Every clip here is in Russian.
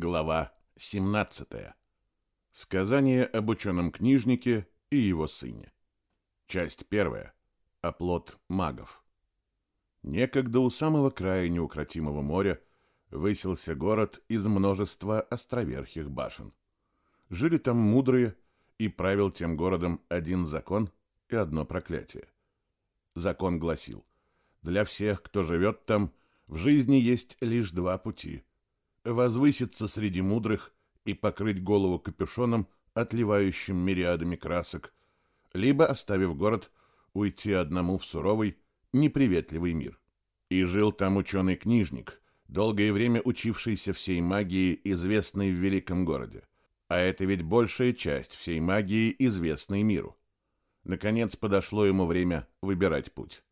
Глава 17. Сказание об ученом книжнике и его сыне. Часть первая. Оплот магов. Некогда у самого края неукротимого моря высился город из множества островерхих башен. Жили там мудрые, и правил тем городом один закон и одно проклятие. Закон гласил, для всех, кто живет там, в жизни есть лишь два пути – возвыситься среди мудрых и покрыть голову капюшоном, отливающим мириадами красок, либо, оставив город, уйти одному в суровый, неприветливый мир. И жил там ученый-книжник, долгое время учившийся всей магии, известной в великом городе. А это ведь большая часть всей магии, известной миру. Наконец подошло ему время выбирать путь.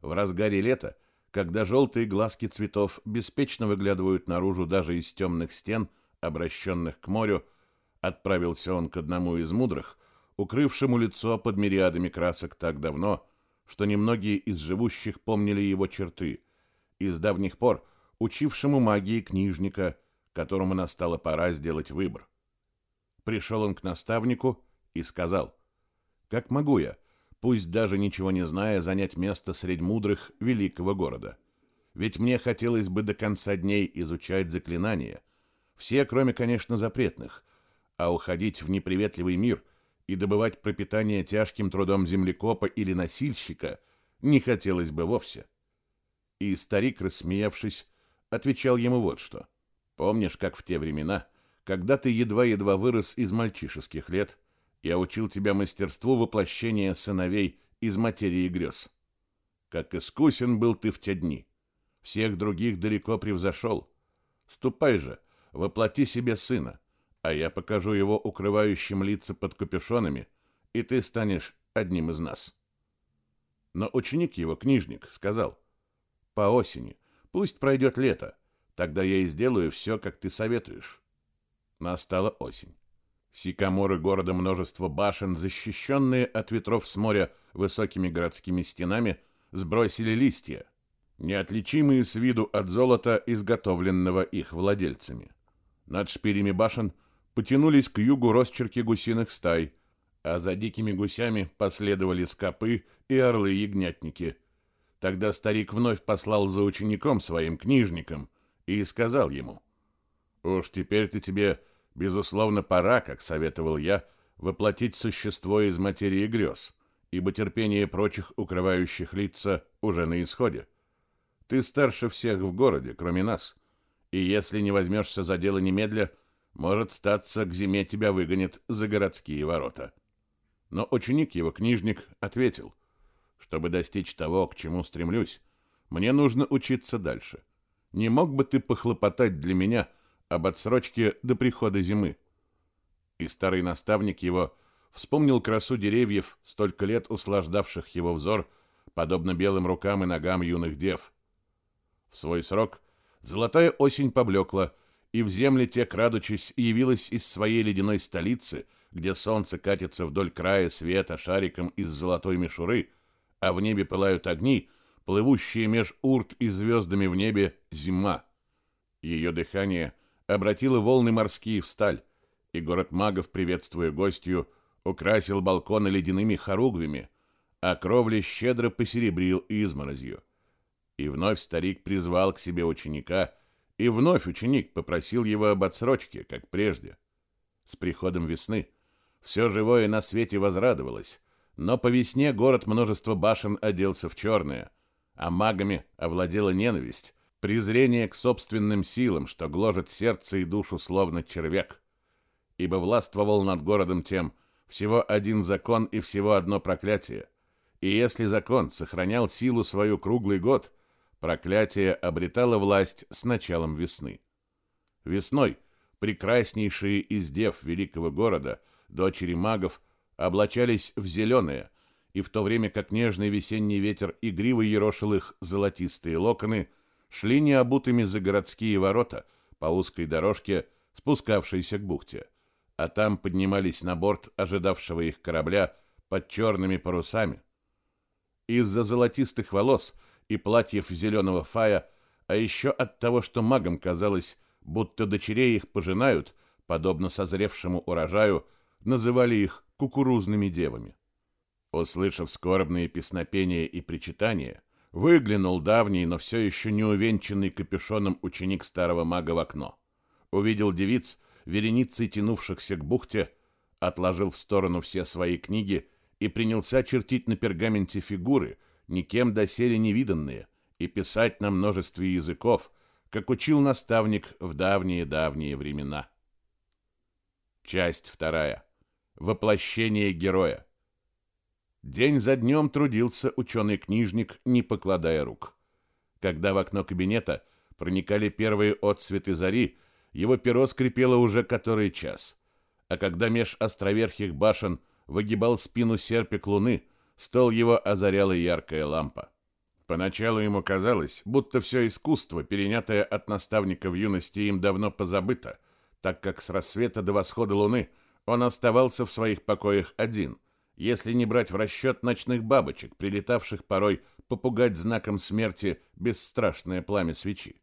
В разгаре лета когда желтые глазки цветов беспечно выглядывают наружу даже из темных стен, обращенных к морю, отправился он к одному из мудрых, укрывшему лицо под мириадами красок так давно, что немногие из живущих помнили его черты, и с давних пор учившему магии книжника, которому настала пора сделать выбор. Пришел он к наставнику и сказал, «Как могу я, пусть даже ничего не зная, занять место среди мудрых великого города. Ведь мне хотелось бы до конца дней изучать заклинания, все, кроме, конечно, запретных, а уходить в неприветливый мир и добывать пропитание тяжким трудом землекопа или носильщика не хотелось бы вовсе. И старик, рассмеявшись, отвечал ему вот что. «Помнишь, как в те времена, когда ты едва-едва вырос из мальчишеских лет, я учил тебя мастерству воплощения сыновей из материи грез. Как искусен был ты в те дни. Всех других далеко превзошел. Ступай же, воплоти себе сына, а я покажу его укрывающим лица под капюшонами, и ты станешь одним из нас. Но ученик его, книжник, сказал, по осени, пусть пройдет лето, тогда я и сделаю все, как ты советуешь. Настала осень. Сикаморы города множество башен, защищенные от ветров с моря высокими городскими стенами, сбросили листья, неотличимые с виду от золота, изготовленного их владельцами. Над шпилями башен потянулись к югу росчерки гусиных стай, а за дикими гусями последовали скопы и орлы-ягнятники. Тогда старик вновь послал за учеником своим книжником и сказал ему, «Уж теперь-то тебе Безусловно, пора, как советовал я, воплотить существо из материи грез, ибо терпение прочих укрывающих лица уже на исходе. Ты старше всех в городе, кроме нас, и если не возьмешься за дело немедля, может статься, к зиме тебя выгонят за городские ворота. Но ученик его, книжник, ответил, чтобы достичь того, к чему стремлюсь, мне нужно учиться дальше. Не мог бы ты похлопотать для меня — об отсрочке до прихода зимы. И старый наставник его вспомнил красу деревьев, столько лет услаждавших его взор, подобно белым рукам и ногам юных дев. В свой срок золотая осень поблекла, и в земле те, крадучись, явилась из своей ледяной столицы, где солнце катится вдоль края света шариком из золотой мишуры, а в небе пылают огни, плывущие меж урт и звездами в небе зима. Ее дыхание — обратила волны морские в сталь, и город магов, приветствуя гостью, украсил балконы ледяными хоругвями, а кровли щедро посеребрил изморозью. И вновь старик призвал к себе ученика, и вновь ученик попросил его об отсрочке, как прежде. С приходом весны все живое на свете возрадовалось, но по весне город множество башен оделся в черное, а магами овладела ненависть, презрение к собственным силам, что гложет сердце и душу словно червяк. Ибо властвовал над городом тем всего один закон и всего одно проклятие. И если закон сохранял силу свою круглый год, проклятие обретало власть с началом весны. Весной прекраснейшие из дев великого города, дочери магов, облачались в зеленое, и в то время как нежный весенний ветер игриво ерошил их золотистые локоны, шли необутыми за городские ворота по узкой дорожке, спускавшейся к бухте, а там поднимались на борт ожидавшего их корабля под черными парусами. Из-за золотистых волос и платьев зеленого фая, а еще от того, что магам казалось, будто дочерей их пожинают, подобно созревшему урожаю, называли их кукурузными девами. Услышав скорбные песнопения и причитания, выглянул давний, но все еще не увенчанный капюшоном ученик старого мага в окно. Увидел девиц, вереницей тянувшихся к бухте, отложил в сторону все свои книги и принялся чертить на пергаменте фигуры, никем доселе не виданные, и писать на множестве языков, как учил наставник в давние-давние времена. Часть вторая. Воплощение героя. День за днем трудился ученый-книжник, не покладая рук. Когда в окно кабинета проникали первые отсветы зари, его перо скрипело уже который час. А когда меж островерхих башен выгибал спину серпик луны, стол его озаряла яркая лампа. Поначалу ему казалось, будто все искусство, перенятое от наставника в юности, им давно позабыто, так как с рассвета до восхода луны он оставался в своих покоях один, если не брать в расчет ночных бабочек, прилетавших порой попугать знаком смерти бесстрашное пламя свечи.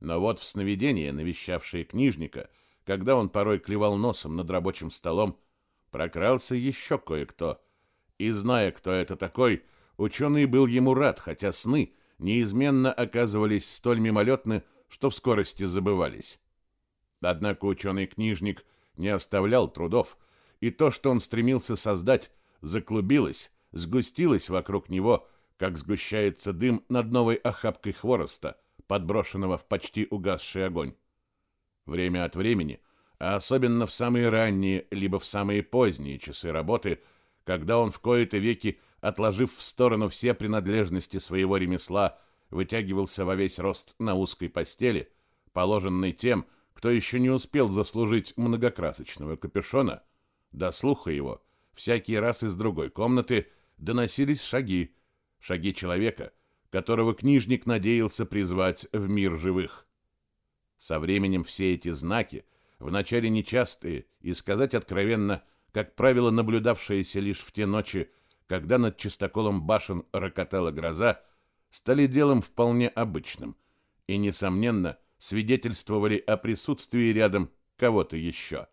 Но вот в сновидение, навещавшее книжника, когда он порой клевал носом над рабочим столом, прокрался еще кое-кто. И зная, кто это такой, ученый был ему рад, хотя сны неизменно оказывались столь мимолетны, что в скорости забывались. Однако ученый-книжник не оставлял трудов, и то, что он стремился создать, заклубилось, сгустилось вокруг него, как сгущается дым над новой охапкой хвороста, подброшенного в почти угасший огонь. Время от времени, а особенно в самые ранние либо в самые поздние часы работы, когда он в кои-то веки, отложив в сторону все принадлежности своего ремесла, вытягивался во весь рост на узкой постели, положенной тем, кто еще не успел заслужить многокрасочного капюшона, до слуха его всякий раз из другой комнаты доносились шаги, шаги человека, которого книжник надеялся призвать в мир живых. Со временем все эти знаки, вначале нечастые и, сказать откровенно, как правило, наблюдавшиеся лишь в те ночи, когда над чистоколом башен рокотала гроза, стали делом вполне обычным и, несомненно, свидетельствовали о присутствии рядом кого-то еще.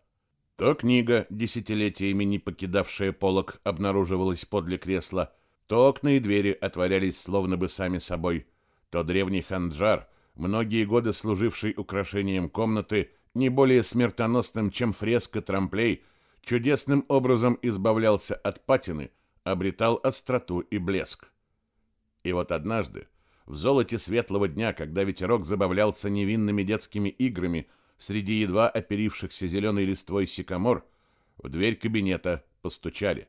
То книга, десятилетиями не покидавшая полок, обнаруживалась подле кресла, то окна и двери отворялись словно бы сами собой, то древний ханджар, многие годы служивший украшением комнаты, не более смертоносным, чем фреска трамплей, чудесным образом избавлялся от патины, обретал остроту и блеск. И вот однажды, в золоте светлого дня, когда ветерок забавлялся невинными детскими играми среди едва оперившихся зеленой листвой сикамор, в дверь кабинета постучали.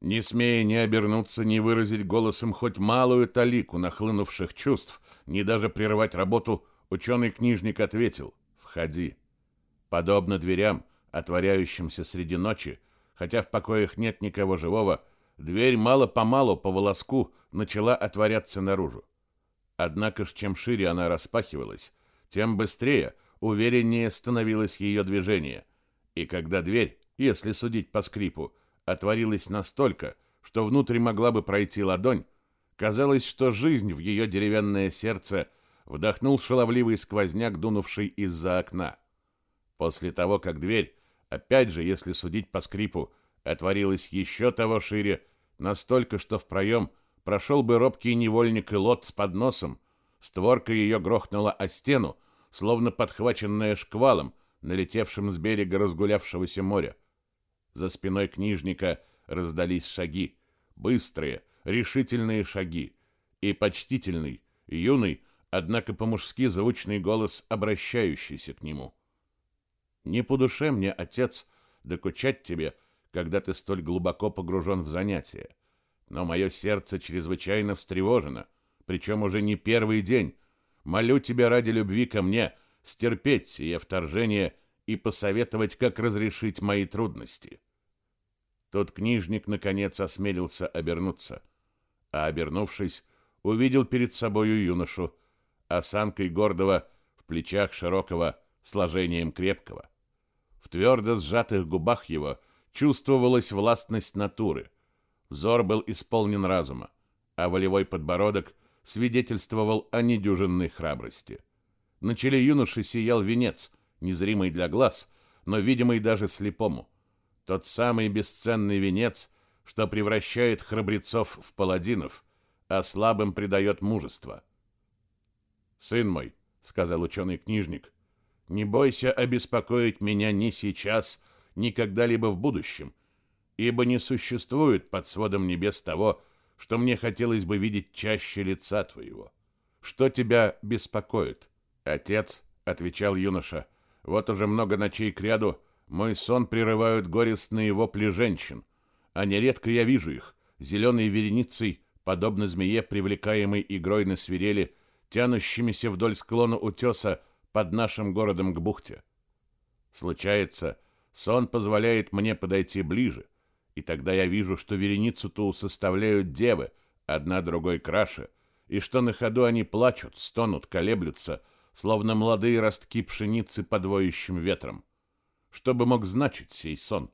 Не смея ни обернуться, ни выразить голосом хоть малую талику нахлынувших чувств, ни даже прерывать работу, ученый-книжник ответил «Входи». Подобно дверям, отворяющимся среди ночи, хотя в покоях нет никого живого, дверь мало-помалу по волоску начала отворяться наружу. Однако ж, чем шире она распахивалась, тем быстрее, увереннее становилось ее движение. И когда дверь, если судить по скрипу, отворилась настолько, что внутрь могла бы пройти ладонь, казалось, что жизнь в ее деревянное сердце вдохнул шаловливый сквозняк, дунувший из-за окна. После того, как дверь, опять же, если судить по скрипу, отворилась еще того шире, настолько, что в проем прошел бы робкий невольник и лот с подносом, створка ее грохнула о стену, словно подхваченная шквалом, налетевшим с берега разгулявшегося моря. За спиной книжника раздались шаги, быстрые, решительные шаги, и почтительный, юный, однако по-мужски звучный голос, обращающийся к нему. «Не по душе мне, отец, докучать тебе, когда ты столь глубоко погружен в занятия но мое сердце чрезвычайно встревожено, причем уже не первый день. Молю тебя ради любви ко мне стерпеть сие вторжение и посоветовать, как разрешить мои трудности». Тот книжник, наконец, осмелился обернуться, а, обернувшись, увидел перед собою юношу, осанкой гордого, в плечах широкого, сложением крепкого. В твердо сжатых губах его чувствовалась властность натуры — Взор был исполнен разума, а волевой подбородок свидетельствовал о недюжинной храбрости. На челе юноши сиял венец, незримый для глаз, но видимый даже слепому. Тот самый бесценный венец, что превращает храбрецов в паладинов, а слабым придает мужество. «Сын мой», — сказал ученый-книжник, — «не бойся обеспокоить меня ни сейчас, ни когда-либо в будущем, ибо не существует под сводом небес того, что мне хотелось бы видеть чаще лица твоего. Что тебя беспокоит?» «Отец», — отвечал юноша, — «вот уже много ночей кряду мой сон прерывают горестные вопли женщин, а нередко я вижу их, зеленой вереницей, подобно змее, привлекаемой игрой на свирели, тянущимися вдоль склона утеса под нашим городом к бухте. Случается, сон позволяет мне подойти ближе, и тогда я вижу, что вереницу ту составляют девы, одна другой краше, и что на ходу они плачут, стонут, колеблются, словно молодые ростки пшеницы под воющим ветром. Что бы мог значить сей сон?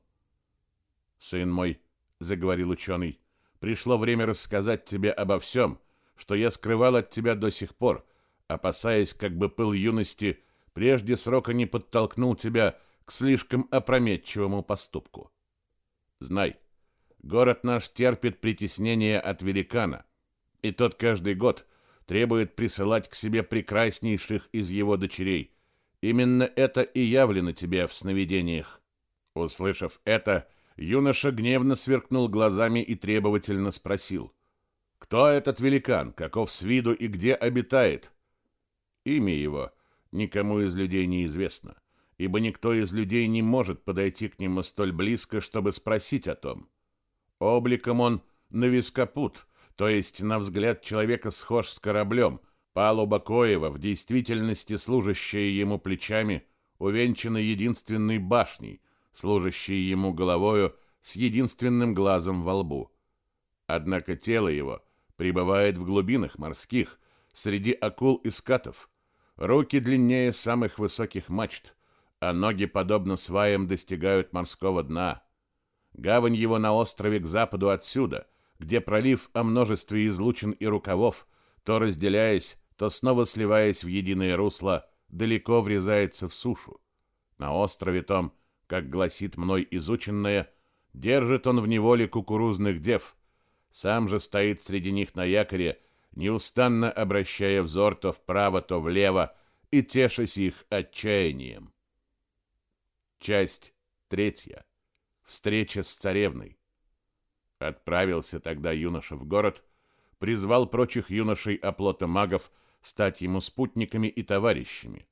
«Сын мой», — заговорил ученый, — «пришло время рассказать тебе обо всем, что я скрывал от тебя до сих пор, опасаясь, как бы пыл юности прежде срока не подтолкнул тебя к слишком опрометчивому поступку. Знай, город наш терпит притеснение от великана, и тот каждый год требует присылать к себе прекраснейших из его дочерей. Именно это и явлено тебе в сновидениях. Услышав это, юноша гневно сверкнул глазами и требовательно спросил: "Кто этот великан? Каков с виду и где обитает?" Имя его никому из людей не известно, ибо никто из людей не может подойти к нему столь близко, чтобы спросить о том. Обликом он навископут, то есть, на взгляд человека, схож с кораблем. Палуба Коева, в действительности служащая ему плечами, увенчана единственной башней, служащей ему головою с единственным глазом во лбу. Однако тело его пребывает в глубинах морских, среди акул и скатов. Руки длиннее самых высоких мачт, а ноги, подобно сваям, достигают морского дна. Гавань его на острове к западу отсюда — где пролив о множестве излучин и рукавов, то разделяясь, то снова сливаясь в единое русло, далеко врезается в сушу. На острове том, как гласит мной изученное, держит он в неволе кукурузных дев, сам же стоит среди них на якоре, неустанно обращая взор то вправо, то влево и тешась их отчаянием. Часть третья. Встреча с царевной. Отправился тогда юноша в город, призвал прочих юношей оплота магов стать ему спутниками и товарищами,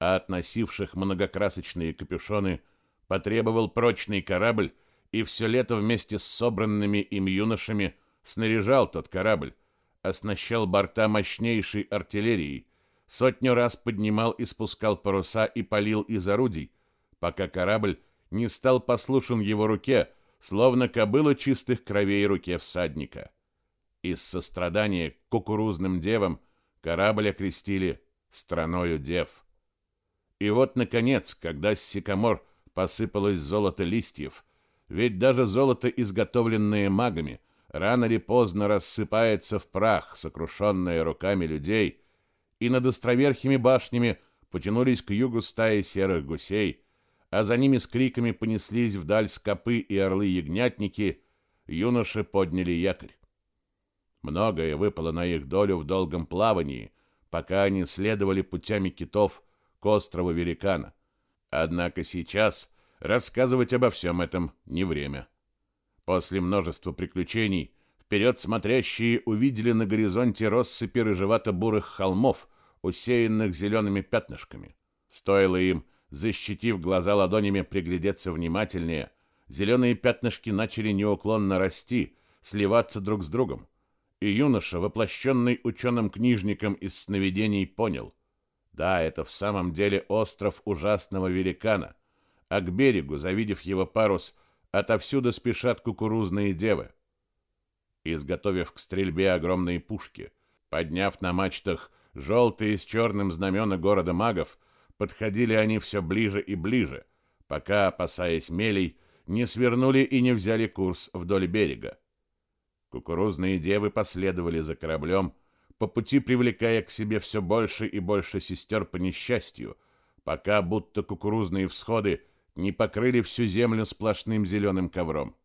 а относивших многокрасочные капюшоны потребовал прочный корабль и все лето вместе с собранными им юношами снаряжал тот корабль, оснащал борта мощнейшей артиллерией, сотню раз поднимал и спускал паруса и палил из орудий, пока корабль не стал послушен его руке, словно кобыла чистых кровей руке всадника. Из сострадания к кукурузным девам корабль окрестили «страною дев». И вот, наконец, когда с сикамор посыпалось золото листьев, ведь даже золото, изготовленное магами, рано или поздно рассыпается в прах, сокрушенное руками людей, и над островерхими башнями потянулись к югу стаи серых гусей, а за ними с криками понеслись вдаль скопы и орлы-ягнятники, юноши подняли якорь. Многое выпало на их долю в долгом плавании, пока они следовали путями китов к острову Великана. Однако сейчас рассказывать обо всем этом не время. После множества приключений вперед смотрящие увидели на горизонте россыпи рыжевато-бурых холмов, усеянных зелеными пятнышками. Стоило им защитив глаза ладонями, приглядеться внимательнее, зеленые пятнышки начали неуклонно расти, сливаться друг с другом. И юноша, воплощенный ученым-книжником из сновидений, понял. Да, это в самом деле остров ужасного великана, а к берегу, завидев его парус, отовсюду спешат кукурузные девы. Изготовив к стрельбе огромные пушки, подняв на мачтах желтые с черным знамена города магов, Подходили они все ближе и ближе, пока, опасаясь мелей, не свернули и не взяли курс вдоль берега. Кукурузные девы последовали за кораблем, по пути привлекая к себе все больше и больше сестер по несчастью, пока будто кукурузные всходы не покрыли всю землю сплошным зеленым ковром.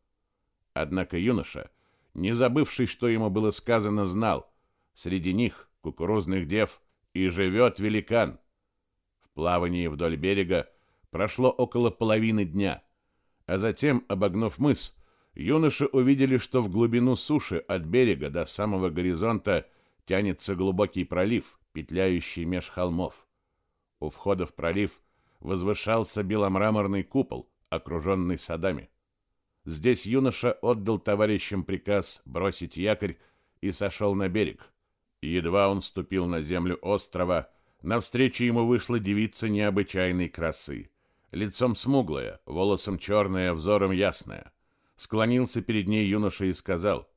Однако юноша, не забывший, что ему было сказано, знал, среди них, кукурузных дев, и живет великан. Плавании вдоль берега прошло около половины дня, а затем, обогнув мыс, юноши увидели, что в глубину суши от берега до самого горизонта тянется глубокий пролив, петляющий меж холмов. У входа в пролив возвышался беломраморный купол, окруженный садами. Здесь юноша отдал товарищам приказ бросить якорь и сошел на берег. Едва он ступил на землю острова, навстречу ему вышла девица необычайной красы. Лицом смуглая, волосом черная, взором ясная. Склонился перед ней юноша и сказал,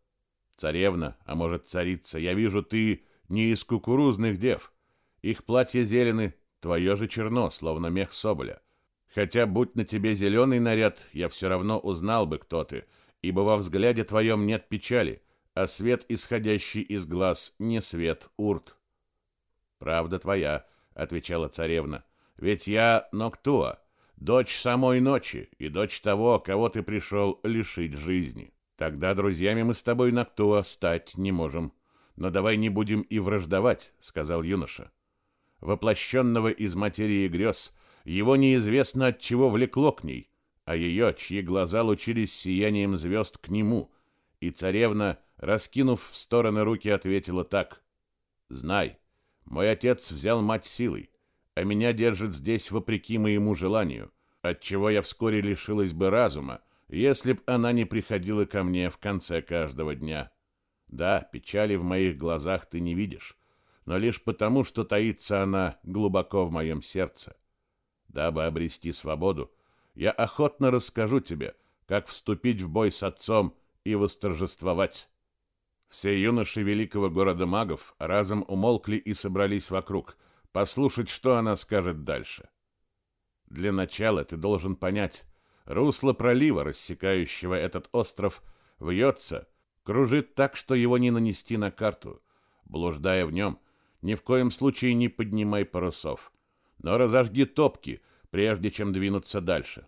«Царевна, а может царица, я вижу, ты не из кукурузных дев. Их платья зелены, твое же черно, словно мех соболя. Хотя, будь на тебе зеленый наряд, я все равно узнал бы, кто ты, ибо во взгляде твоем нет печали, а свет, исходящий из глаз, не свет урт. «Правда твоя», — отвечала царевна, — «ведь я Ноктуа, дочь самой ночи и дочь того, кого ты пришел лишить жизни. Тогда друзьями мы с тобой Ноктуа стать не можем. Но давай не будем и враждовать», — сказал юноша. Воплощенного из материи грез — его неизвестно от чего влекло к ней, а ее, чьи глаза лучились сиянием звезд к нему, и царевна, раскинув в стороны руки, ответила так. «Знай, мой отец взял мать силой, а меня держит здесь вопреки моему желанию, отчего я вскоре лишилась бы разума, если б она не приходила ко мне в конце каждого дня. Да, печали в моих глазах ты не видишь, но лишь потому, что таится она глубоко в моем сердце. Дабы обрести свободу, я охотно расскажу тебе, как вступить в бой с отцом и восторжествовать. Все юноши великого города магов разом умолкли и собрались вокруг, послушать, что она скажет дальше. Для начала ты должен понять, русло пролива, рассекающего этот остров, вьется, кружит так, что его не нанести на карту. Блуждая в нем, ни в коем случае не поднимай парусов но разожги топки, прежде чем двинуться дальше.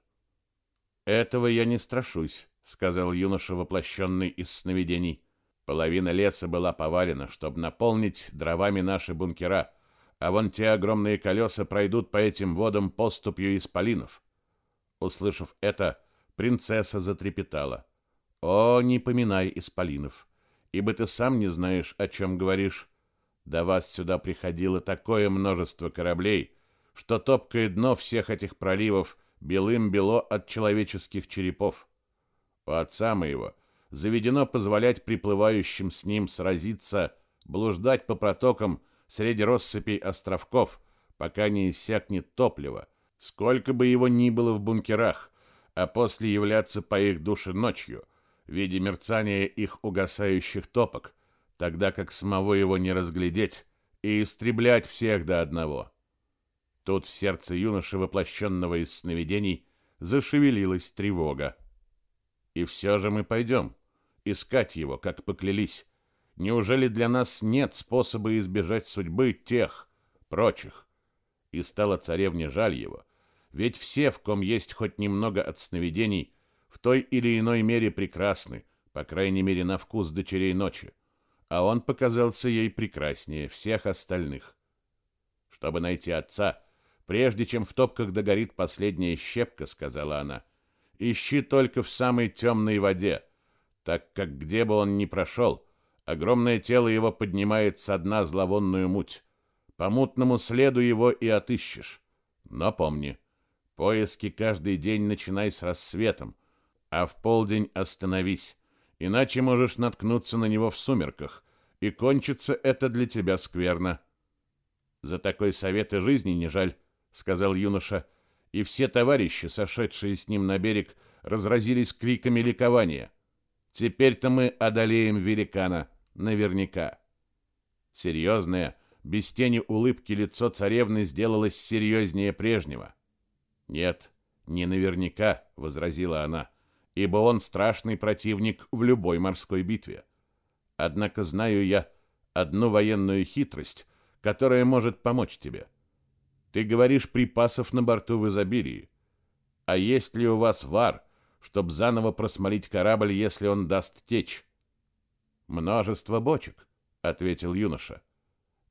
Этого я не страшусь, сказал юноша, воплощенный из сновидений. Половина леса была повалена, чтобы наполнить дровами наши бункера, а вон те огромные колеса пройдут по этим водам поступью исполинов. Услышав это, принцесса затрепетала. О, не поминай исполинов, ибо ты сам не знаешь, о чем говоришь. До вас сюда приходило такое множество кораблей, что топкое дно всех этих проливов белым-бело от человеческих черепов. У отца моего заведено позволять приплывающим с ним сразиться, блуждать по протокам среди россыпей островков, пока не иссякнет топливо, сколько бы его ни было в бункерах, а после являться по их душе ночью, в виде мерцания их угасающих топок, тогда как самого его не разглядеть и истреблять всех до одного. Тут в сердце юноши, воплощенного из сновидений, зашевелилась тревога. И все же мы пойдем. Искать его, как поклялись. Неужели для нас нет способа избежать судьбы тех, прочих? И стало царевне жаль его. Ведь все, в ком есть хоть немного от сновидений, в той или иной мере прекрасны, по крайней мере на вкус дочерей ночи. А он показался ей прекраснее всех остальных. Чтобы найти отца, Прежде чем в топках догорит последняя щепка, сказала она, ищи только в самой темной воде, так как где бы он ни прошел, огромное тело его поднимает со дна зловонную муть. По мутному следу его и отыщешь. Но помни, поиски каждый день начинай с рассветом, а в полдень остановись, иначе можешь наткнуться на него в сумерках, и кончится это для тебя скверно. За такой совет и жизни не жаль сказал юноша, и все товарищи, сошедшие с ним на берег, разразились криками ликования. Теперь-то мы одолеем великана, наверняка. Серьезное, без тени улыбки лицо царевны сделалось серьезнее прежнего. Нет, не наверняка, возразила она, ибо он страшный противник в любой морской битве. Однако знаю я, одну военную хитрость, которая может помочь тебе. Ты говоришь, припасов на борту в изобилии. А есть ли у вас вар, чтобы заново просмолить корабль, если он даст течь? Множество бочек, ответил юноша.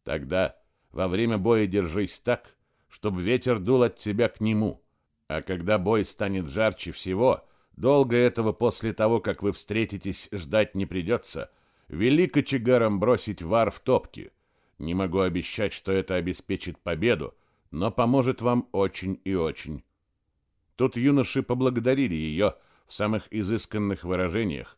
Тогда во время боя держись так, чтобы ветер дул от тебя к нему. А когда бой станет жарче всего, долго этого после того, как вы встретитесь, ждать не придется. Вели кочегарам бросить вар в топки. Не могу обещать, что это обеспечит победу, но поможет вам очень и очень. Тут юноши поблагодарили ее в самых изысканных выражениях,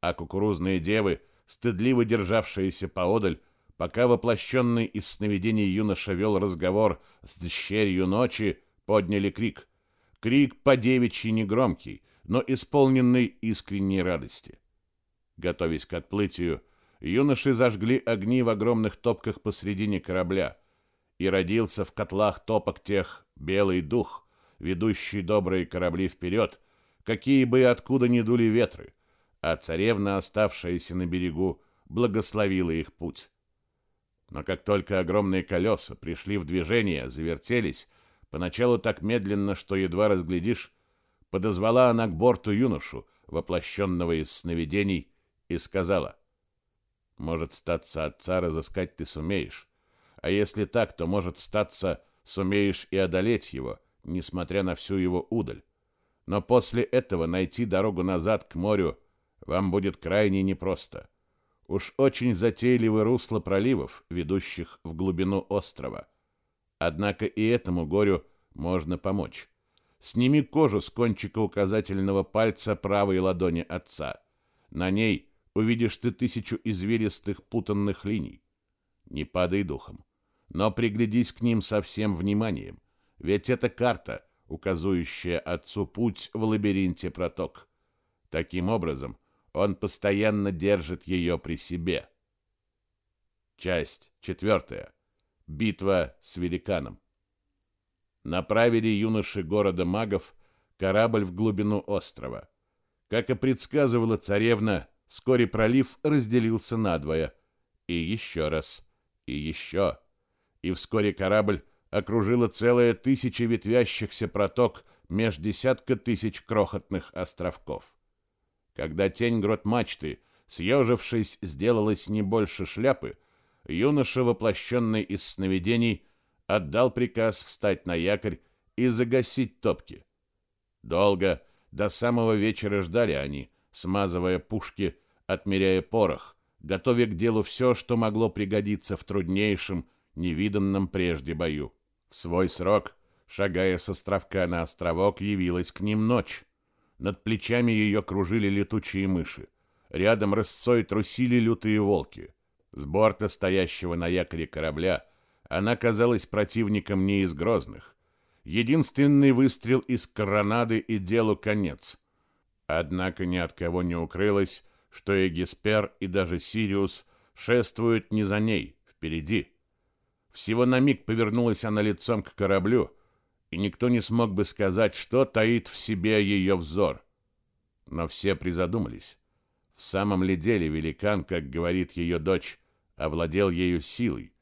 а кукурузные девы, стыдливо державшиеся поодаль, пока воплощенный из сновидений юноша вел разговор с дщерью ночи, подняли крик. Крик по девичьи негромкий, но исполненный искренней радости. Готовясь к отплытию, юноши зажгли огни в огромных топках посредине корабля, и родился в котлах топок тех белый дух, ведущий добрые корабли вперед, какие бы и откуда ни дули ветры, а царевна, оставшаяся на берегу, благословила их путь. Но как только огромные колеса пришли в движение, завертелись, поначалу так медленно, что едва разглядишь, подозвала она к борту юношу, воплощенного из сновидений, и сказала, «Может, статься отца разыскать ты сумеешь, а если так, то, может, статься, сумеешь и одолеть его, несмотря на всю его удаль. Но после этого найти дорогу назад к морю вам будет крайне непросто. Уж очень затейливы русло проливов, ведущих в глубину острова. Однако и этому горю можно помочь. Сними кожу с кончика указательного пальца правой ладони отца. На ней увидишь ты тысячу извилистых путанных линий. Не падай духом, но приглядись к ним со всем вниманием, ведь это карта, указывающая отцу путь в лабиринте проток. Таким образом, он постоянно держит ее при себе. Часть четвертая. Битва с великаном. Направили юноши города магов корабль в глубину острова. Как и предсказывала царевна, вскоре пролив разделился надвое. И еще раз, и еще. И вскоре корабль окружила целая тысяча ветвящихся проток меж десятка тысяч крохотных островков. Когда тень грот мачты, съежившись, сделалась не больше шляпы, юноша, воплощенный из сновидений, отдал приказ встать на якорь и загасить топки. Долго, до самого вечера ждали они, смазывая пушки, отмеряя порох, готовя к делу все, что могло пригодиться в труднейшем, невиданном прежде бою. В свой срок, шагая с островка на островок, явилась к ним ночь. Над плечами ее кружили летучие мыши. Рядом рысцой трусили лютые волки. С борта стоящего на якоре корабля она казалась противником не из грозных. Единственный выстрел из коронады и делу конец. Однако ни от кого не укрылось, что и Геспер, и даже Сириус шествуют не за ней, впереди. Всего на миг повернулась она лицом к кораблю, и никто не смог бы сказать, что таит в себе ее взор. Но все призадумались. В самом ли деле великан, как говорит ее дочь, овладел ею силой?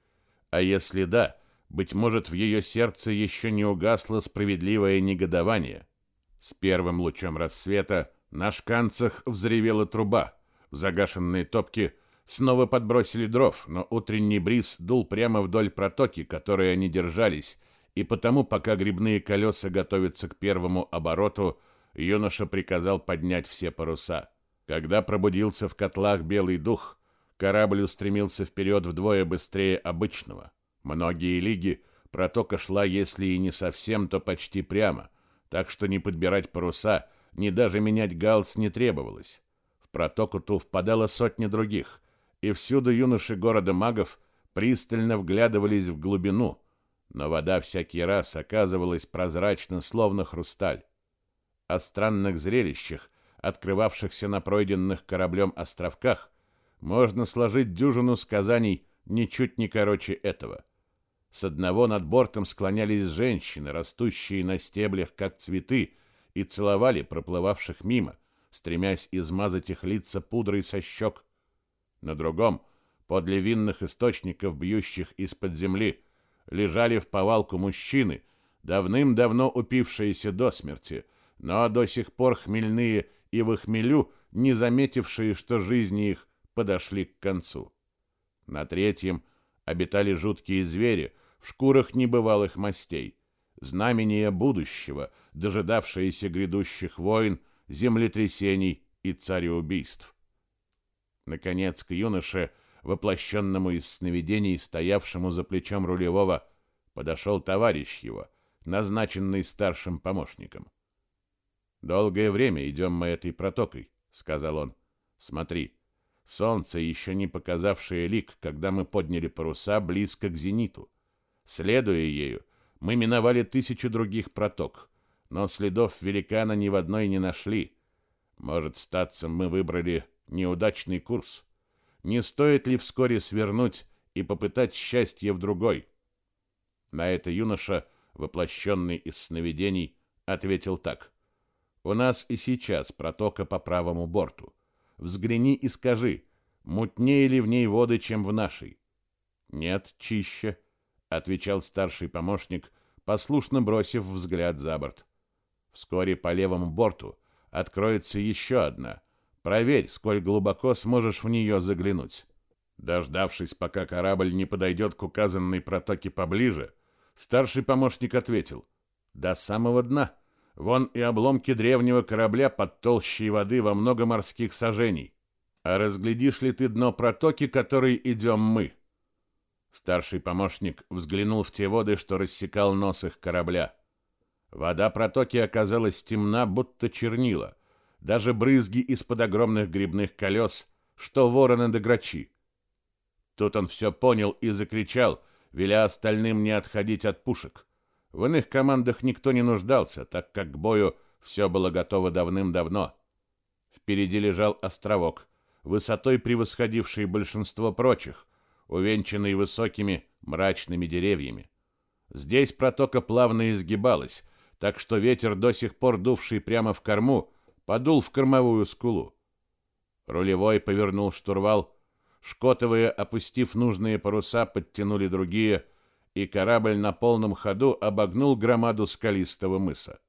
А если да, быть может, в ее сердце еще не угасло справедливое негодование. С первым лучом рассвета на шканцах взревела труба. В загашенные топки снова подбросили дров, но утренний бриз дул прямо вдоль протоки, которой они держались, и потому, пока грибные колеса готовятся к первому обороту, юноша приказал поднять все паруса. Когда пробудился в котлах белый дух, корабль устремился вперед вдвое быстрее обычного. Многие лиги протока шла, если и не совсем, то почти прямо, так что не подбирать паруса, ни даже менять галс не требовалось. В протоку ту впадало сотни других, и всюду юноши города магов пристально вглядывались в глубину, но вода всякий раз оказывалась прозрачна, словно хрусталь. О странных зрелищах, открывавшихся на пройденных кораблем островках, можно сложить дюжину сказаний ничуть не короче этого. С одного над бортом склонялись женщины, растущие на стеблях, как цветы, и целовали проплывавших мимо, стремясь измазать их лица пудрой со щек. На другом Подле винных источников, бьющих из-под земли, лежали в повалку мужчины, давным-давно упившиеся до смерти, но до сих пор хмельные и в хмелю, не заметившие, что жизни их подошли к концу. На третьем обитали жуткие звери в шкурах небывалых мастей, знамения будущего, дожидавшиеся грядущих войн, землетрясений и цареубийств. Наконец, к юноше, воплощенному из сновидений, стоявшему за плечом рулевого, подошел товарищ его, назначенный старшим помощником. «Долгое время идем мы этой протокой», — сказал он. «Смотри, солнце, еще не показавшее лик, когда мы подняли паруса близко к зениту. Следуя ею, мы миновали тысячу других проток, но следов великана ни в одной не нашли. Может, статься мы выбрали неудачный курс. Не стоит ли вскоре свернуть и попытать счастье в другой?» На это юноша, воплощенный из сновидений, ответил так — у нас и сейчас протока по правому борту. Взгляни и скажи, мутнее ли в ней воды, чем в нашей? Нет, чище, отвечал старший помощник, послушно бросив взгляд за борт. Вскоре по левому борту откроется еще одна. Проверь, сколь глубоко сможешь в нее заглянуть. Дождавшись, пока корабль не подойдет к указанной протоке поближе, старший помощник ответил: "До самого дна". Вон и обломки древнего корабля под толщей воды во много морских сажений. А разглядишь ли ты дно протоки, которой идем мы?» Старший помощник взглянул в те воды, что рассекал нос их корабля. Вода протоки оказалась темна, будто чернила. Даже брызги из-под огромных грибных колес, что вороны да грачи. Тут он все понял и закричал, веля остальным не отходить от пушек. В иных командах никто не нуждался, так как к бою все было готово давным-давно. Впереди лежал островок, высотой превосходивший большинство прочих, увенчанный высокими мрачными деревьями. Здесь протока плавно изгибалась, так что ветер, до сих пор дувший прямо в корму, подул в кормовую скулу. Рулевой повернул штурвал, шкотовые, опустив нужные паруса, подтянули другие — и корабль на полном ходу обогнул громаду скалистого мыса.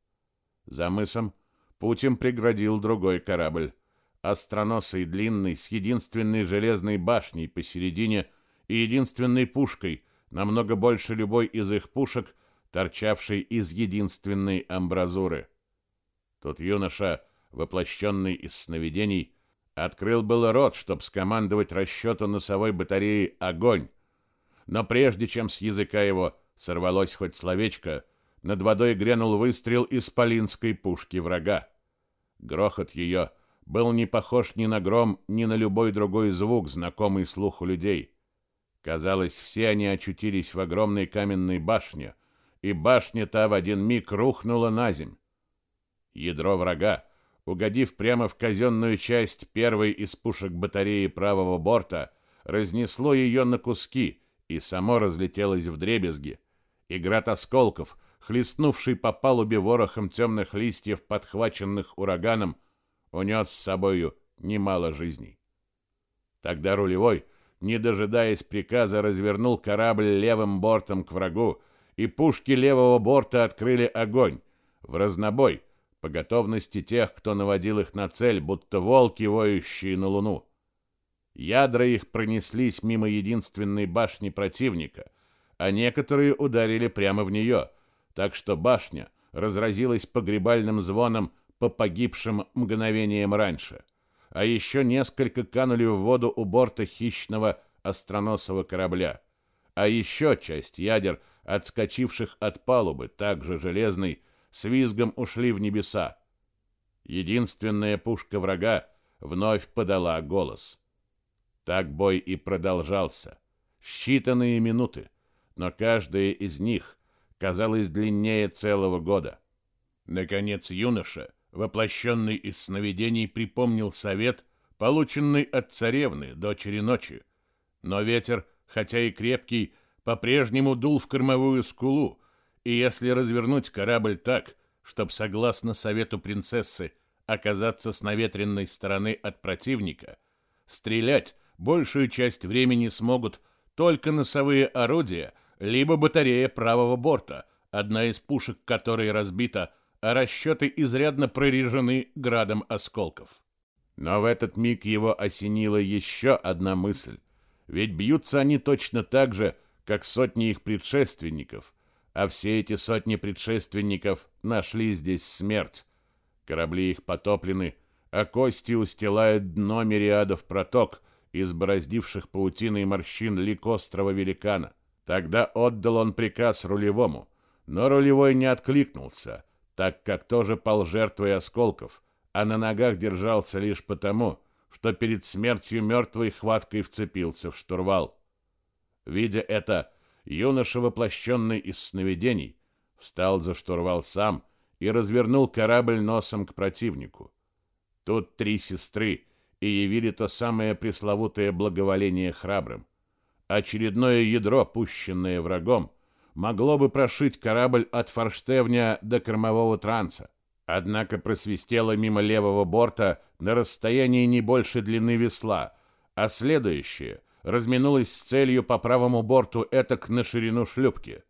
За мысом путем преградил другой корабль, остроносый длинный, с единственной железной башней посередине и единственной пушкой, намного больше любой из их пушек, торчавшей из единственной амбразуры. Тут юноша, воплощенный из сновидений, открыл было рот, чтобы скомандовать расчету носовой батареи «Огонь!», но прежде чем с языка его сорвалось хоть словечко, над водой грянул выстрел из полинской пушки врага. Грохот ее был не похож ни на гром, ни на любой другой звук, знакомый слуху людей. Казалось, все они очутились в огромной каменной башне, и башня та в один миг рухнула на земь. Ядро врага, угодив прямо в казенную часть первой из пушек батареи правого борта, разнесло ее на куски — и само разлетелось в дребезги, и град осколков, хлестнувший по палубе ворохом темных листьев, подхваченных ураганом, унес с собою немало жизней. Тогда рулевой, не дожидаясь приказа, развернул корабль левым бортом к врагу, и пушки левого борта открыли огонь в разнобой по готовности тех, кто наводил их на цель, будто волки, воющие на луну. Ядра их пронеслись мимо единственной башни противника, а некоторые ударили прямо в нее, так что башня разразилась погребальным звоном по погибшим мгновениям раньше. А еще несколько канули в воду у борта хищного остроносого корабля. А еще часть ядер, отскочивших от палубы, также железной, с визгом ушли в небеса. Единственная пушка врага вновь подала голос — так бой и продолжался. Считанные минуты, но каждая из них казалась длиннее целого года. Наконец юноша, воплощенный из сновидений, припомнил совет, полученный от царевны, дочери ночи. Но ветер, хотя и крепкий, по-прежнему дул в кормовую скулу, и если развернуть корабль так, чтобы, согласно совету принцессы, оказаться с наветренной стороны от противника, стрелять большую часть времени смогут только носовые орудия, либо батарея правого борта, одна из пушек которой разбита, а расчеты изрядно прорежены градом осколков. Но в этот миг его осенила еще одна мысль. Ведь бьются они точно так же, как сотни их предшественников, а все эти сотни предшественников нашли здесь смерть. Корабли их потоплены, а кости устилают дно мириадов проток, избороздивших паутиной морщин лик острова великана. Тогда отдал он приказ рулевому, но рулевой не откликнулся, так как тоже пал жертвой осколков, а на ногах держался лишь потому, что перед смертью мертвой хваткой вцепился в штурвал. Видя это, юноша, воплощенный из сновидений, встал за штурвал сам и развернул корабль носом к противнику. Тут три сестры и явили то самое пресловутое благоволение храбрым. Очередное ядро, пущенное врагом, могло бы прошить корабль от форштевня до кормового транса, однако просвистело мимо левого борта на расстоянии не больше длины весла, а следующее разминулось с целью по правому борту этак на ширину шлюпки.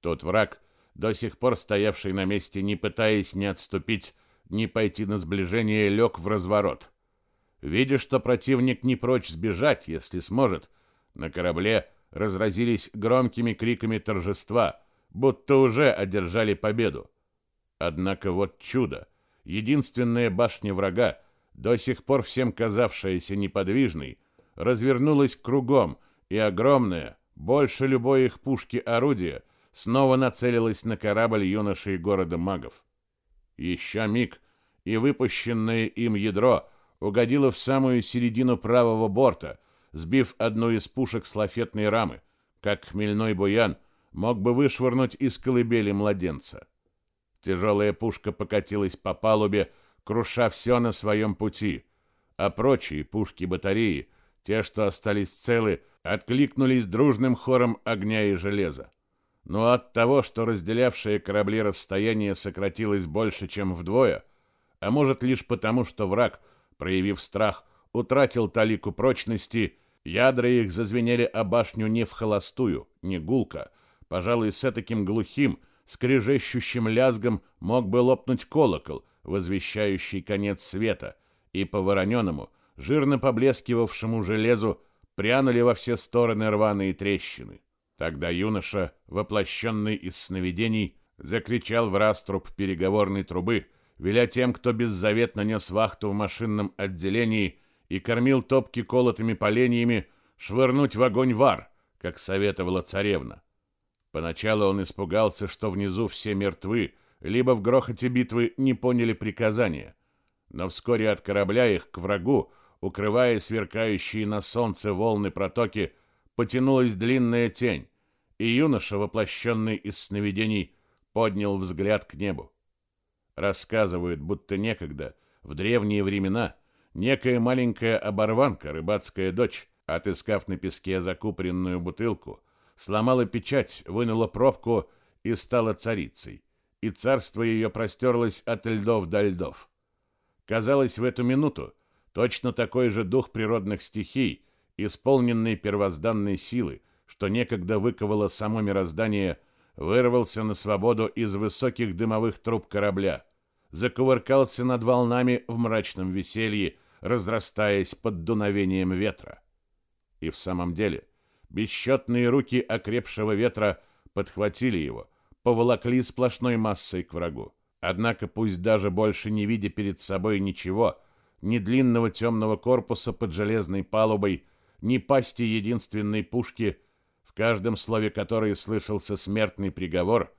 Тот враг, до сих пор стоявший на месте, не пытаясь ни отступить, ни пойти на сближение, лег в разворот. Видя, что противник не прочь сбежать, если сможет, на корабле разразились громкими криками торжества, будто уже одержали победу. Однако вот чудо! Единственная башня врага, до сих пор всем казавшаяся неподвижной, развернулась кругом, и огромное, больше любой их пушки орудие, снова нацелилось на корабль юношей города магов. Еще миг, и выпущенное им ядро угодило в самую середину правого борта, сбив одну из пушек с лафетной рамы, как хмельной буян мог бы вышвырнуть из колыбели младенца. Тяжелая пушка покатилась по палубе, круша все на своем пути, а прочие пушки-батареи те, что остались целы, откликнулись дружным хором огня и железа. Но от того, что разделявшие корабли расстояние сократилось больше, чем вдвое, а может лишь потому, что враг, проявив страх, утратил талику прочности, ядра их зазвенели о башню не в холостую, не гулко, пожалуй, с таким глухим, скрежещущим лязгом мог бы лопнуть колокол, возвещающий конец света, и по вороненому, жирно поблескивавшему железу, прянули во все стороны рваные трещины. Тогда юноша, воплощенный из сновидений, закричал в раструб переговорной трубы, веля тем, кто беззаветно нес вахту в машинном отделении и кормил топки колотыми поленьями, швырнуть в огонь вар, как советовала царевна. Поначалу он испугался, что внизу все мертвы, либо в грохоте битвы не поняли приказания. Но вскоре от корабля их к врагу укрывая сверкающие на солнце волны протоки, потянулась длинная тень, и юноша, воплощенный из сновидений, поднял взгляд к небу. Рассказывают, будто некогда, в древние времена, некая маленькая оборванка, рыбацкая дочь, отыскав на песке закупоренную бутылку, сломала печать, вынула пробку и стала царицей, и царство ее простерлось от льдов до льдов. Казалось, в эту минуту Точно такой же дух природных стихий, исполненный первозданной силы, что некогда выковало само мироздание, вырвался на свободу из высоких дымовых труб корабля, закувыркался над волнами в мрачном веселье, разрастаясь под дуновением ветра. И в самом деле, бесчетные руки окрепшего ветра подхватили его, поволокли сплошной массой к врагу. Однако, пусть даже больше не видя перед собой ничего, ни длинного темного корпуса под железной палубой, ни пасти единственной пушки, в каждом слове которой слышался смертный приговор,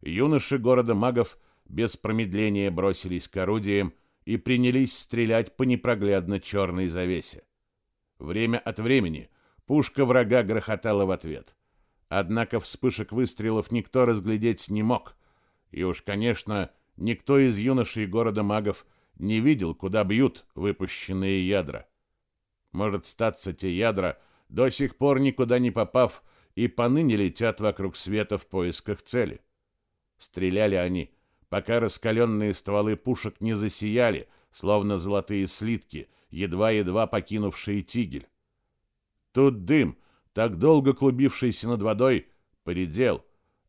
юноши города магов без промедления бросились к орудиям и принялись стрелять по непроглядно черной завесе. Время от времени пушка врага грохотала в ответ. Однако вспышек выстрелов никто разглядеть не мог, и уж, конечно, никто из юношей города магов не видел, куда бьют выпущенные ядра. Может, статься те ядра, до сих пор никуда не попав, и поныне летят вокруг света в поисках цели. Стреляли они, пока раскаленные стволы пушек не засияли, словно золотые слитки, едва-едва покинувшие тигель. Тут дым, так долго клубившийся над водой, поредел,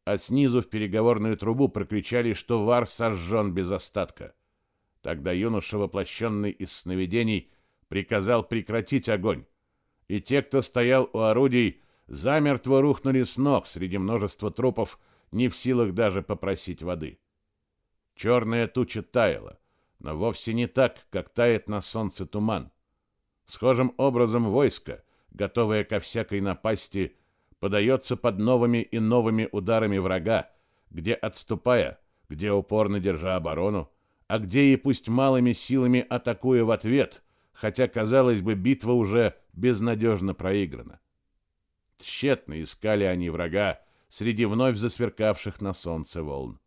а снизу в переговорную трубу прокричали, что вар сожжен без остатка. Тогда юноша, воплощенный из сновидений, приказал прекратить огонь, и те, кто стоял у орудий, замертво рухнули с ног среди множества трупов, не в силах даже попросить воды. Черная туча таяла, но вовсе не так, как тает на солнце туман. Схожим образом войско, готовое ко всякой напасти, подается под новыми и новыми ударами врага, где отступая, где упорно держа оборону, а где и пусть малыми силами атакуя в ответ, хотя, казалось бы, битва уже безнадежно проиграна. Тщетно искали они врага среди вновь засверкавших на солнце волн.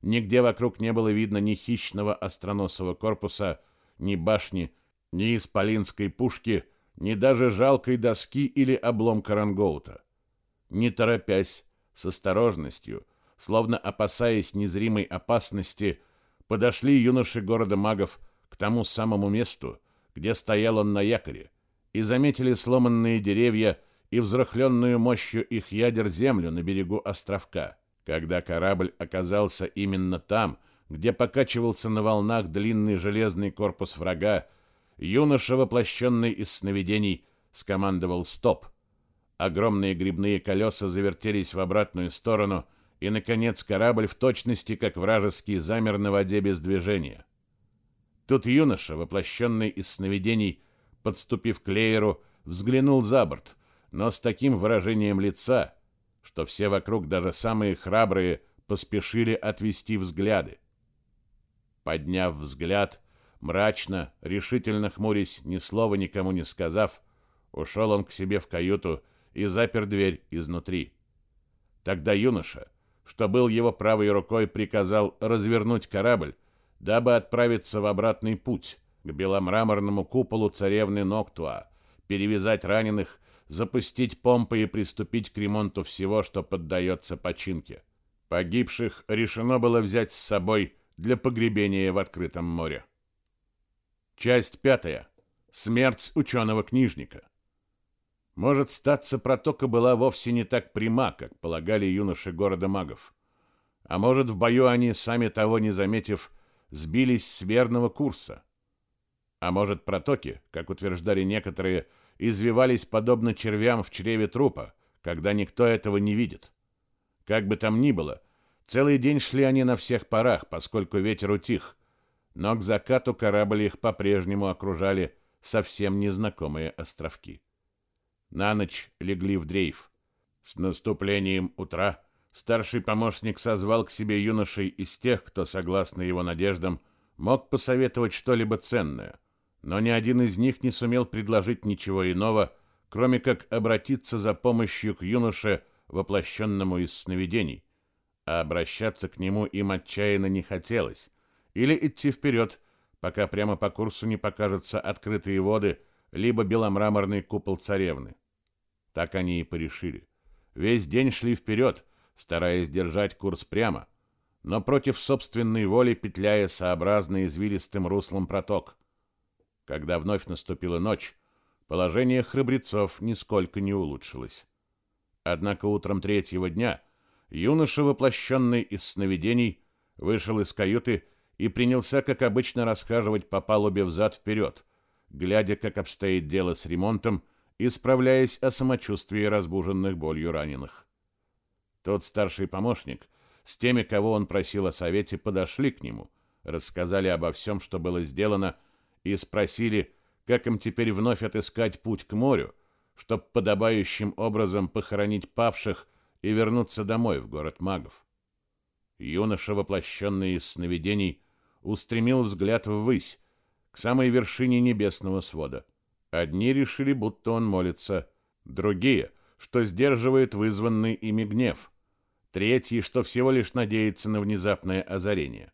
Нигде вокруг не было видно ни хищного остроносого корпуса, ни башни, ни исполинской пушки, ни даже жалкой доски или обломка рангоута. Не торопясь, с осторожностью, словно опасаясь незримой опасности, подошли юноши города магов к тому самому месту, где стоял он на якоре, и заметили сломанные деревья и взрыхленную мощью их ядер землю на берегу островка. Когда корабль оказался именно там, где покачивался на волнах длинный железный корпус врага, юноша, воплощенный из сновидений, скомандовал «Стоп!». Огромные грибные колеса завертелись в обратную сторону, и, наконец, корабль в точности, как вражеский, замер на воде без движения. Тут юноша, воплощенный из сновидений, подступив к Лееру, взглянул за борт — но с таким выражением лица, что все вокруг, даже самые храбрые, поспешили отвести взгляды. Подняв взгляд, мрачно, решительно хмурясь, ни слова никому не сказав, ушел он к себе в каюту и запер дверь изнутри. Тогда юноша, что был его правой рукой, приказал развернуть корабль, дабы отправиться в обратный путь к беломраморному куполу царевны Ноктуа, перевязать раненых запустить помпы и приступить к ремонту всего, что поддается починке. Погибших решено было взять с собой для погребения в открытом море. Часть пятая. Смерть ученого-книжника. Может, статься протока была вовсе не так пряма, как полагали юноши города магов. А может, в бою они, сами того не заметив, сбились с верного курса. А может, протоки, как утверждали некоторые, извивались подобно червям в чреве трупа, когда никто этого не видит. Как бы там ни было, целый день шли они на всех парах, поскольку ветер утих, но к закату корабль их по-прежнему окружали совсем незнакомые островки. На ночь легли в дрейф. С наступлением утра старший помощник созвал к себе юношей из тех, кто, согласно его надеждам, мог посоветовать что-либо ценное но ни один из них не сумел предложить ничего иного, кроме как обратиться за помощью к юноше, воплощенному из сновидений, а обращаться к нему им отчаянно не хотелось, или идти вперед, пока прямо по курсу не покажутся открытые воды, либо беломраморный купол царевны. Так они и порешили. Весь день шли вперед, стараясь держать курс прямо, но против собственной воли петляя сообразно извилистым руслом проток. Когда вновь наступила ночь, положение храбрецов нисколько не улучшилось. Однако утром третьего дня юноша, воплощенный из сновидений, вышел из каюты и принялся, как обычно, расхаживать по палубе взад-вперед, глядя, как обстоит дело с ремонтом и справляясь о самочувствии разбуженных болью раненых. Тот старший помощник с теми, кого он просил о совете, подошли к нему, рассказали обо всем, что было сделано, и спросили, как им теперь вновь отыскать путь к морю, чтобы подобающим образом похоронить павших и вернуться домой в город магов. Юноша, воплощенный из сновидений, устремил взгляд ввысь, к самой вершине небесного свода. Одни решили, будто он молится, другие, что сдерживает вызванный ими гнев, третьи, что всего лишь надеется на внезапное озарение.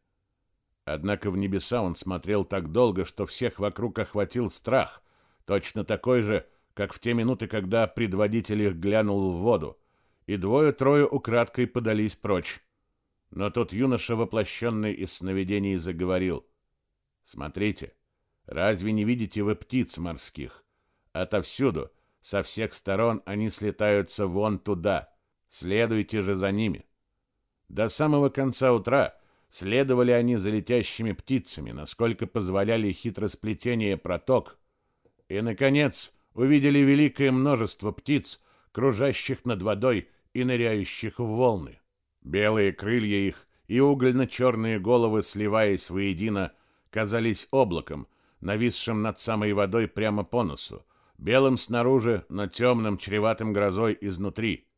Однако в небеса он смотрел так долго, что всех вокруг охватил страх, точно такой же, как в те минуты, когда предводитель их глянул в воду, и двое-трое украдкой подались прочь. Но тот юноша, воплощенный из сновидений, заговорил. «Смотрите, разве не видите вы птиц морских? Отовсюду, Со всех сторон они слетаются вон туда. Следуйте же за ними. До самого конца утра следовали они за летящими птицами, насколько позволяли хитросплетение проток, и, наконец, увидели великое множество птиц, кружащих над водой и ныряющих в волны. Белые крылья их и угольно-черные головы, сливаясь воедино, казались облаком, нависшим над самой водой прямо по носу, белым снаружи, но темным, чреватым грозой изнутри.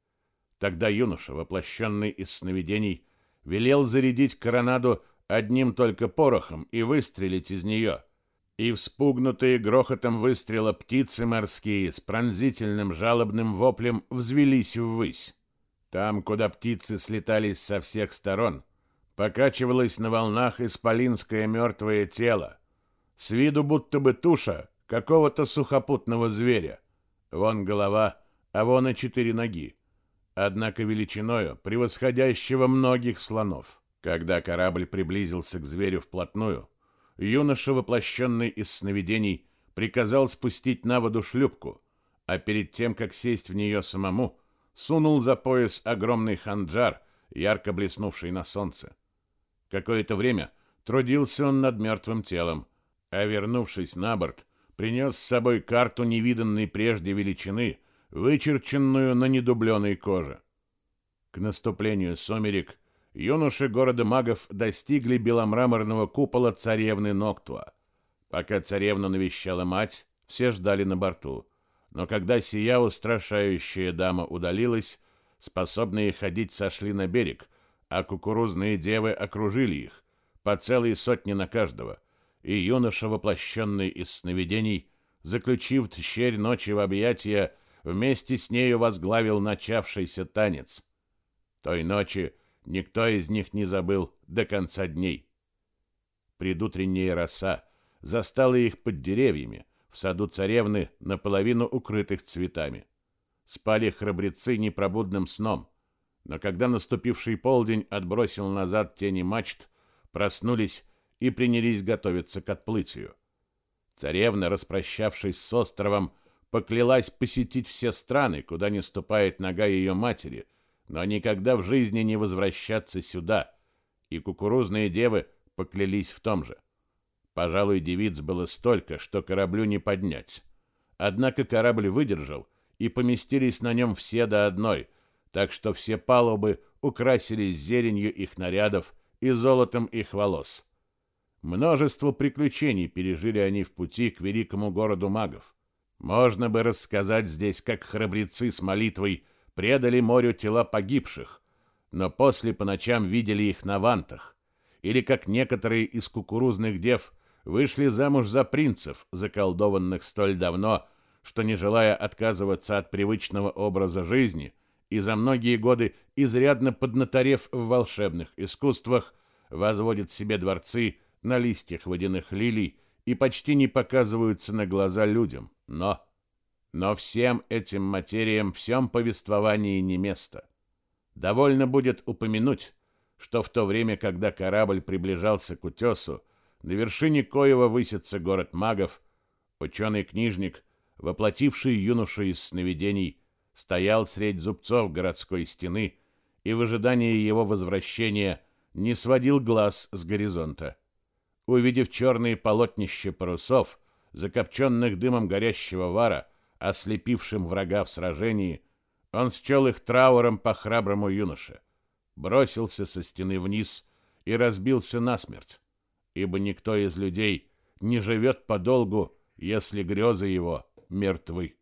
Тогда юноша, воплощенный из сновидений, велел зарядить коронаду одним только порохом и выстрелить из нее. И вспугнутые грохотом выстрела птицы морские с пронзительным жалобным воплем взвелись ввысь. Там, куда птицы слетались со всех сторон, покачивалось на волнах исполинское мертвое тело, с виду будто бы туша какого-то сухопутного зверя. Вон голова, а вон и четыре ноги однако величиною превосходящего многих слонов. Когда корабль приблизился к зверю вплотную, юноша, воплощенный из сновидений, приказал спустить на воду шлюпку, а перед тем, как сесть в нее самому, сунул за пояс огромный ханджар, ярко блеснувший на солнце. Какое-то время трудился он над мертвым телом, а вернувшись на борт, принес с собой карту невиданной прежде величины — вычерченную на недубленной коже. К наступлению сумерек юноши города магов достигли беломраморного купола царевны Ноктуа. Пока царевна навещала мать, все ждали на борту. Но когда сия устрашающая дама удалилась, способные ходить сошли на берег, а кукурузные девы окружили их, по целой сотне на каждого, и юноша, воплощенный из сновидений, заключив тщерь ночи в объятия, вместе с нею возглавил начавшийся танец. Той ночи никто из них не забыл до конца дней. Предутренняя роса застала их под деревьями, в саду царевны, наполовину укрытых цветами. Спали храбрецы непробудным сном, но когда наступивший полдень отбросил назад тени мачт, проснулись и принялись готовиться к отплытию. Царевна, распрощавшись с островом, поклялась посетить все страны, куда не ступает нога ее матери, но никогда в жизни не возвращаться сюда, и кукурузные девы поклялись в том же. Пожалуй, девиц было столько, что кораблю не поднять. Однако корабль выдержал, и поместились на нем все до одной, так что все палубы украсились зеленью их нарядов и золотом их волос. Множество приключений пережили они в пути к великому городу магов. Можно бы рассказать здесь, как храбрецы с молитвой предали морю тела погибших, но после по ночам видели их на вантах, или как некоторые из кукурузных дев вышли замуж за принцев, заколдованных столь давно, что, не желая отказываться от привычного образа жизни и за многие годы изрядно поднаторев в волшебных искусствах, возводят себе дворцы на листьях водяных лилий и почти не показываются на глаза людям. Но... Но всем этим материям, всем повествовании не место. Довольно будет упомянуть, что в то время, когда корабль приближался к утесу, на вершине коего высится город магов, ученый-книжник, воплотивший юношу из сновидений, стоял средь зубцов городской стены и в ожидании его возвращения не сводил глаз с горизонта. Увидев черные полотнища парусов, закопченных дымом горящего вара, ослепившим врага в сражении, он счел их трауром по храброму юноше, бросился со стены вниз и разбился насмерть, ибо никто из людей не живет подолгу, если грезы его мертвы.